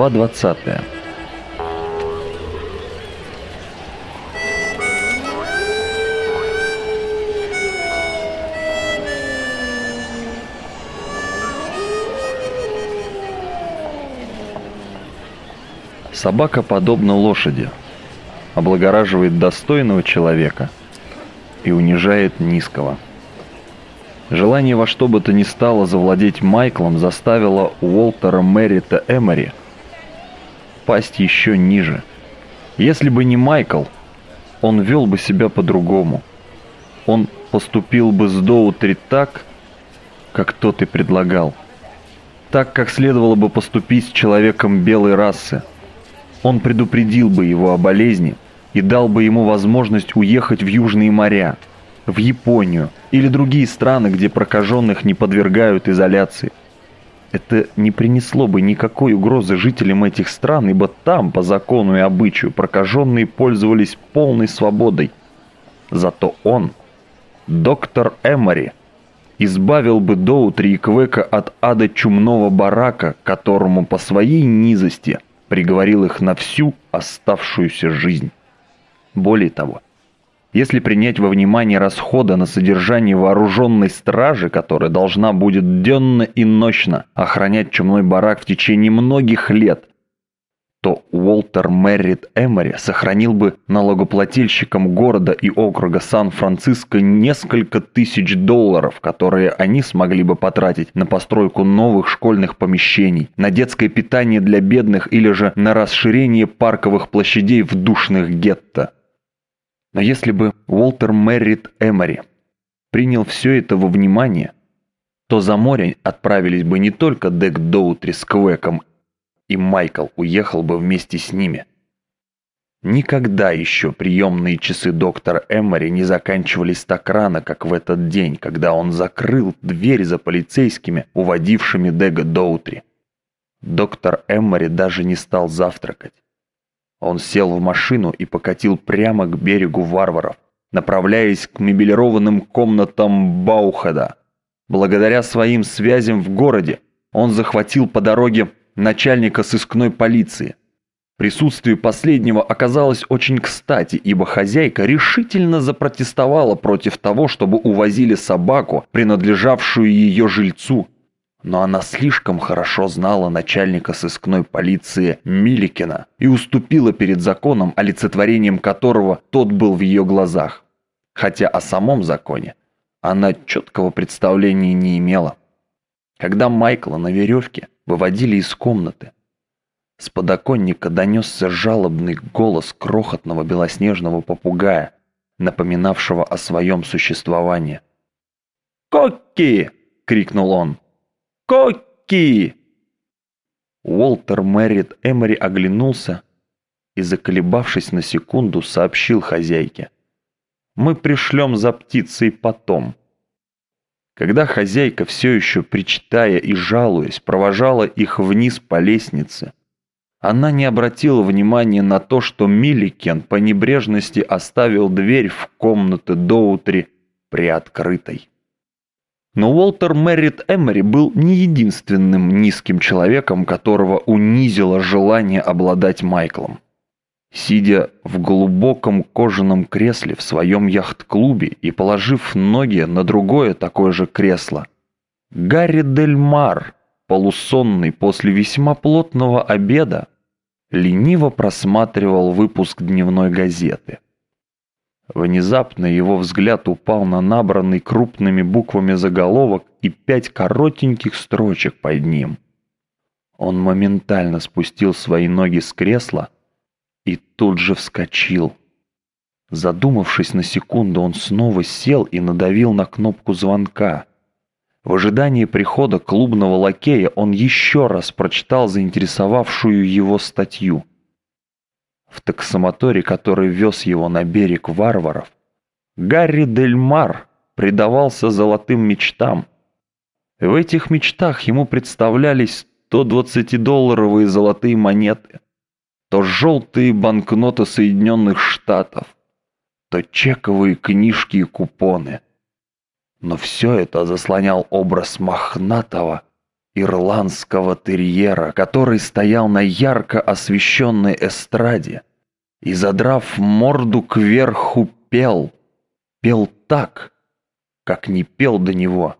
Глава 20 Собака подобна лошади, облагораживает достойного человека и унижает низкого. Желание во что бы то ни стало завладеть Майклом заставило Уолтера Мэрита Эмори пасть еще ниже. Если бы не Майкл, он вел бы себя по-другому. Он поступил бы с Доутри так, как тот и предлагал. Так, как следовало бы поступить с человеком белой расы. Он предупредил бы его о болезни и дал бы ему возможность уехать в Южные моря, в Японию или другие страны, где прокаженных не подвергают изоляции. Это не принесло бы никакой угрозы жителям этих стран, ибо там, по закону и обычаю, прокаженные пользовались полной свободой. Зато он, доктор Эмори, избавил бы Доутри и Квека от ада чумного барака, которому по своей низости – приговорил их на всю оставшуюся жизнь. Более того, если принять во внимание расходы на содержание вооруженной стражи, которая должна будет денно и ночно охранять чумной барак в течение многих лет, то Уолтер Меррит Эмори сохранил бы налогоплательщикам города и округа Сан-Франциско несколько тысяч долларов, которые они смогли бы потратить на постройку новых школьных помещений, на детское питание для бедных или же на расширение парковых площадей в душных гетто. Но если бы Уолтер Меррит Эмори принял все это во внимание, то за море отправились бы не только Дек Доутри с Квеком и Майкл уехал бы вместе с ними. Никогда еще приемные часы доктора Эммори не заканчивались так рано, как в этот день, когда он закрыл дверь за полицейскими, уводившими Дега Доутри. Доктор Эммори даже не стал завтракать. Он сел в машину и покатил прямо к берегу варваров, направляясь к мебелированным комнатам Баухеда. Благодаря своим связям в городе он захватил по дороге начальника сыскной полиции. Присутствие последнего оказалось очень кстати, ибо хозяйка решительно запротестовала против того, чтобы увозили собаку, принадлежавшую ее жильцу. Но она слишком хорошо знала начальника сыскной полиции Миликина и уступила перед законом, олицетворением которого тот был в ее глазах. Хотя о самом законе она четкого представления не имела. Когда Майкла на веревке выводили из комнаты. С подоконника донесся жалобный голос крохотного белоснежного попугая, напоминавшего о своем существовании. «Кокки!» — крикнул он. «Кокки!» Уолтер Мэрит Эмори оглянулся и, заколебавшись на секунду, сообщил хозяйке. «Мы пришлем за птицей потом». Когда хозяйка, все еще причитая и жалуясь, провожала их вниз по лестнице, она не обратила внимания на то, что Милликен по небрежности оставил дверь в комнаты Доутри приоткрытой. Но Уолтер Мэрит Эмери был не единственным низким человеком, которого унизило желание обладать Майклом. Сидя в глубоком кожаном кресле в своем яхт-клубе и положив ноги на другое такое же кресло, Гарри Дель Мар, полусонный после весьма плотного обеда, лениво просматривал выпуск дневной газеты. Внезапно его взгляд упал на набранный крупными буквами заголовок и пять коротеньких строчек под ним. Он моментально спустил свои ноги с кресла, и тут же вскочил. Задумавшись на секунду, он снова сел и надавил на кнопку звонка. В ожидании прихода клубного лакея он еще раз прочитал заинтересовавшую его статью. В таксомоторе, который вез его на берег варваров, Гарри Дель Мар предавался золотым мечтам. В этих мечтах ему представлялись 120-долларовые золотые монеты, то желтые банкноты Соединенных Штатов, то чековые книжки и купоны. Но все это заслонял образ мохнатого ирландского терьера, который стоял на ярко освещенной эстраде и, задрав морду кверху, пел. Пел так, как не пел до него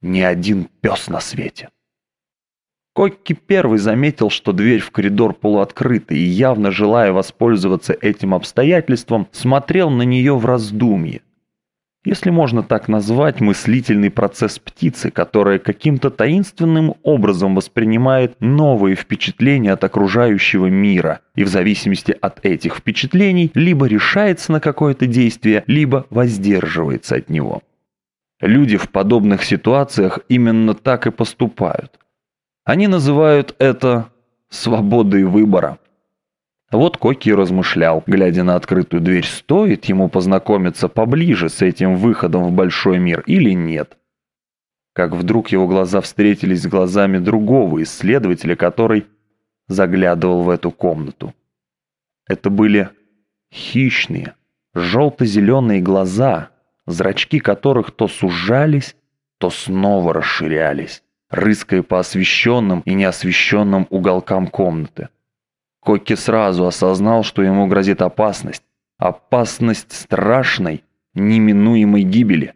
ни один пес на свете. Кокки первый заметил, что дверь в коридор полуоткрыта и, явно желая воспользоваться этим обстоятельством, смотрел на нее в раздумье. Если можно так назвать мыслительный процесс птицы, которая каким-то таинственным образом воспринимает новые впечатления от окружающего мира и в зависимости от этих впечатлений либо решается на какое-то действие, либо воздерживается от него. Люди в подобных ситуациях именно так и поступают – они называют это свободой выбора. Вот Коки размышлял, глядя на открытую дверь, стоит ему познакомиться поближе с этим выходом в большой мир или нет. Как вдруг его глаза встретились с глазами другого исследователя, который заглядывал в эту комнату. Это были хищные, желто-зеленые глаза, зрачки которых то сужались, то снова расширялись рыская по освещенным и неосвещенным уголкам комнаты. Кокки сразу осознал, что ему грозит опасность. Опасность страшной, неминуемой гибели.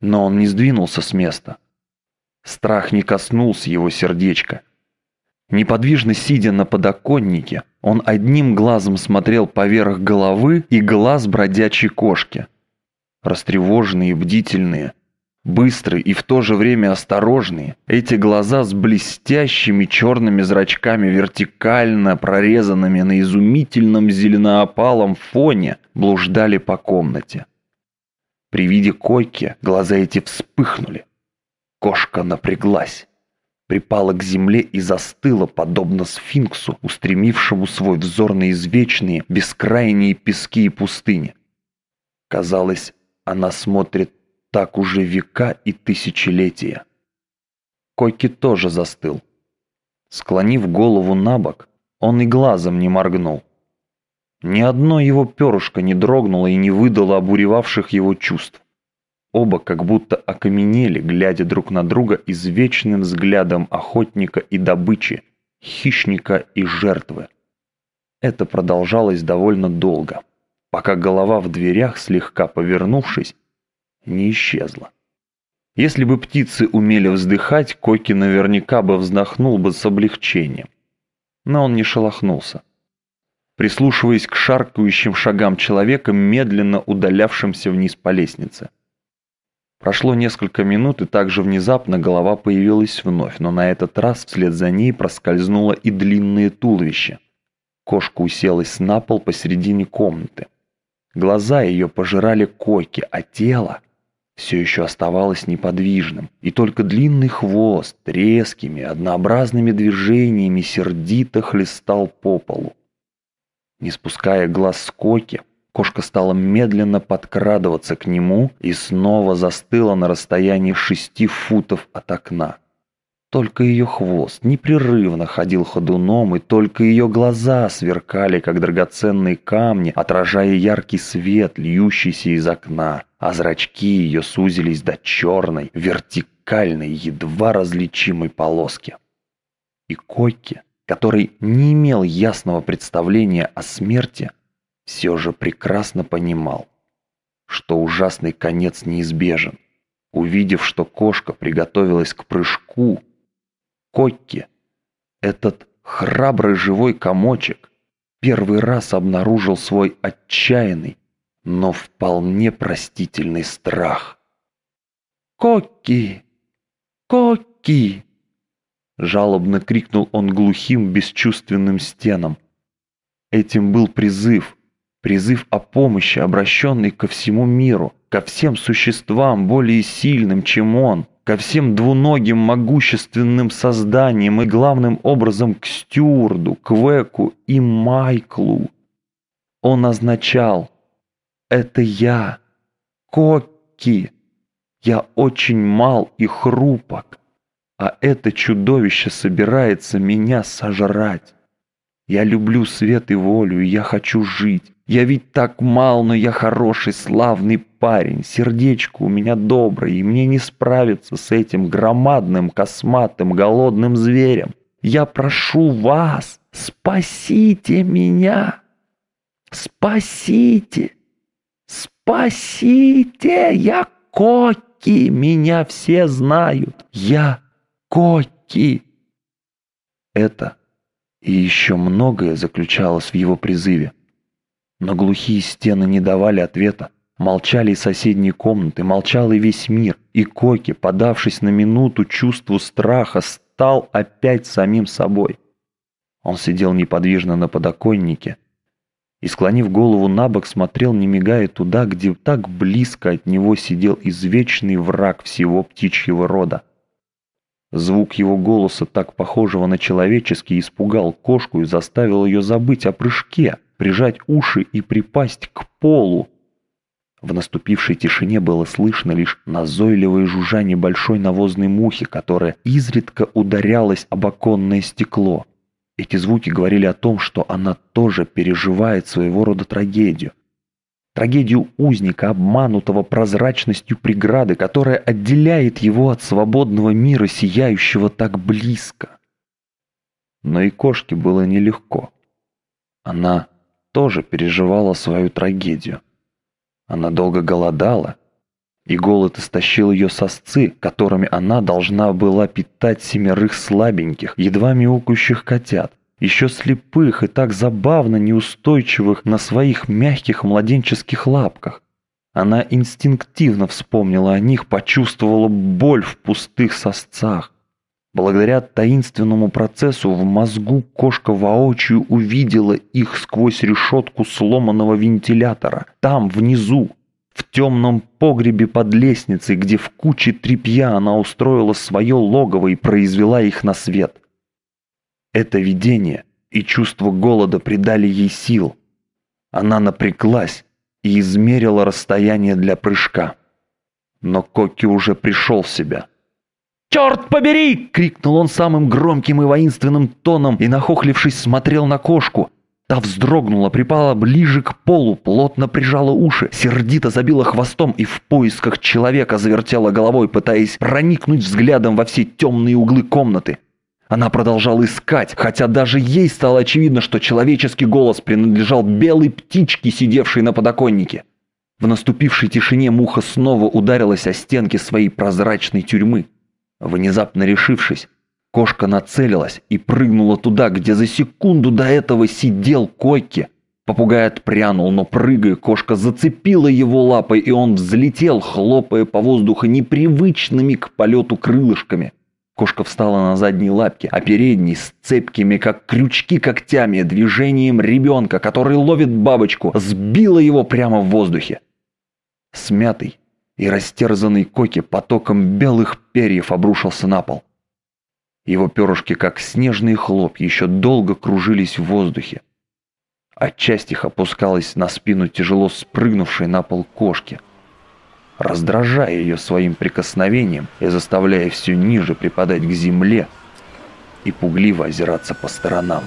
Но он не сдвинулся с места. Страх не коснулся его сердечка. Неподвижно сидя на подоконнике, он одним глазом смотрел поверх головы и глаз бродячей кошки. Растревоженные и бдительные, Быстрые и в то же время осторожные, эти глаза с блестящими черными зрачками, вертикально прорезанными на изумительном зеленоопалом фоне, блуждали по комнате. При виде койки глаза эти вспыхнули. Кошка напряглась, припала к земле и застыла, подобно сфинксу, устремившему свой взор на извечные, бескрайние пески и пустыни. Казалось, она смотрит так уже века и тысячелетия. Койки тоже застыл. Склонив голову на бок, он и глазом не моргнул. Ни одно его перышко не дрогнуло и не выдало обуревавших его чувств. Оба как будто окаменели, глядя друг на друга извечным взглядом охотника и добычи, хищника и жертвы. Это продолжалось довольно долго, пока голова в дверях, слегка повернувшись, не исчезла. Если бы птицы умели вздыхать, Коки наверняка бы вздохнул бы с облегчением. Но он не шелохнулся. Прислушиваясь к шаркающим шагам человека, медленно удалявшимся вниз по лестнице. Прошло несколько минут, и также внезапно голова появилась вновь, но на этот раз вслед за ней проскользнуло и длинное туловище. Кошка уселась на пол посередине комнаты. Глаза ее пожирали койки, а тело все еще оставалось неподвижным, и только длинный хвост резкими, однообразными движениями сердито хлестал по полу. Не спуская глаз с Коки, кошка стала медленно подкрадываться к нему и снова застыла на расстоянии шести футов от окна. Только ее хвост непрерывно ходил ходуном, и только ее глаза сверкали, как драгоценные камни, отражая яркий свет, льющийся из окна, а зрачки ее сузились до черной, вертикальной, едва различимой полоски. И Койки, который не имел ясного представления о смерти, все же прекрасно понимал, что ужасный конец неизбежен. Увидев, что кошка приготовилась к прыжку, Кокки, этот храбрый живой комочек, первый раз обнаружил свой отчаянный, но вполне простительный страх. «Кокки! Кокки!» Жалобно крикнул он глухим, бесчувственным стенам. Этим был призыв, призыв о помощи, обращенный ко всему миру, ко всем существам более сильным, чем он, ко всем двуногим могущественным созданиям и главным образом к Стюарду, Квеку и Майклу. Он означал это я, Кокки. Я очень мал и хрупок, а это чудовище собирается меня сожрать. Я люблю свет и волю, и я хочу жить. Я ведь так мал, но я хороший, славный парень, сердечко у меня доброе, и мне не справиться с этим громадным, косматым, голодным зверем. Я прошу вас, спасите меня! Спасите! Спасите! Я Коки! Меня все знают! Я Коки!» Это и еще многое заключалось в его призыве. Но глухие стены не давали ответа. Молчали и соседние комнаты, молчал и весь мир. И Коки, подавшись на минуту чувству страха, стал опять самим собой. Он сидел неподвижно на подоконнике и, склонив голову на бок, смотрел, не мигая, туда, где так близко от него сидел извечный враг всего птичьего рода. Звук его голоса, так похожего на человеческий, испугал кошку и заставил ее забыть о прыжке, прижать уши и припасть к полу. В наступившей тишине было слышно лишь назойливое жужжание большой навозной мухи, которая изредка ударялась об оконное стекло. Эти звуки говорили о том, что она тоже переживает своего рода трагедию. Трагедию узника, обманутого прозрачностью преграды, которая отделяет его от свободного мира, сияющего так близко. Но и кошке было нелегко. Она тоже переживала свою трагедию. Она долго голодала, и голод истощил ее сосцы, которыми она должна была питать семерых слабеньких, едва мяукающих котят, еще слепых и так забавно неустойчивых на своих мягких младенческих лапках. Она инстинктивно вспомнила о них, почувствовала боль в пустых сосцах. Благодаря таинственному процессу в мозгу кошка воочию увидела их сквозь решетку сломанного вентилятора. Там, внизу, в темном погребе под лестницей, где в куче тряпья она устроила свое логово и произвела их на свет. Это видение и чувство голода придали ей сил. Она напряглась и измерила расстояние для прыжка. Но Коки уже пришел в себя. «Черт побери!» — крикнул он самым громким и воинственным тоном и, нахохлившись, смотрел на кошку. Та вздрогнула, припала ближе к полу, плотно прижала уши, сердито забила хвостом и в поисках человека завертела головой, пытаясь проникнуть взглядом во все темные углы комнаты. Она продолжала искать, хотя даже ей стало очевидно, что человеческий голос принадлежал белой птичке, сидевшей на подоконнике. В наступившей тишине муха снова ударилась о стенки своей прозрачной тюрьмы. Внезапно решившись, кошка нацелилась и прыгнула туда, где за секунду до этого сидел Койки. Попугай отпрянул, но прыгая, кошка зацепила его лапой, и он взлетел, хлопая по воздуху непривычными к полету крылышками. Кошка встала на задние лапки, а передние с цепкими, как крючки когтями, движением ребенка, который ловит бабочку, сбила его прямо в воздухе. Смятый и растерзанный Коки потоком белых перьев обрушился на пол. Его перышки, как снежные хлопья, еще долго кружились в воздухе. А часть их опускалась на спину тяжело спрыгнувшей на пол кошки – раздражая ее своим прикосновением и заставляя все ниже припадать к земле и пугливо озираться по сторонам.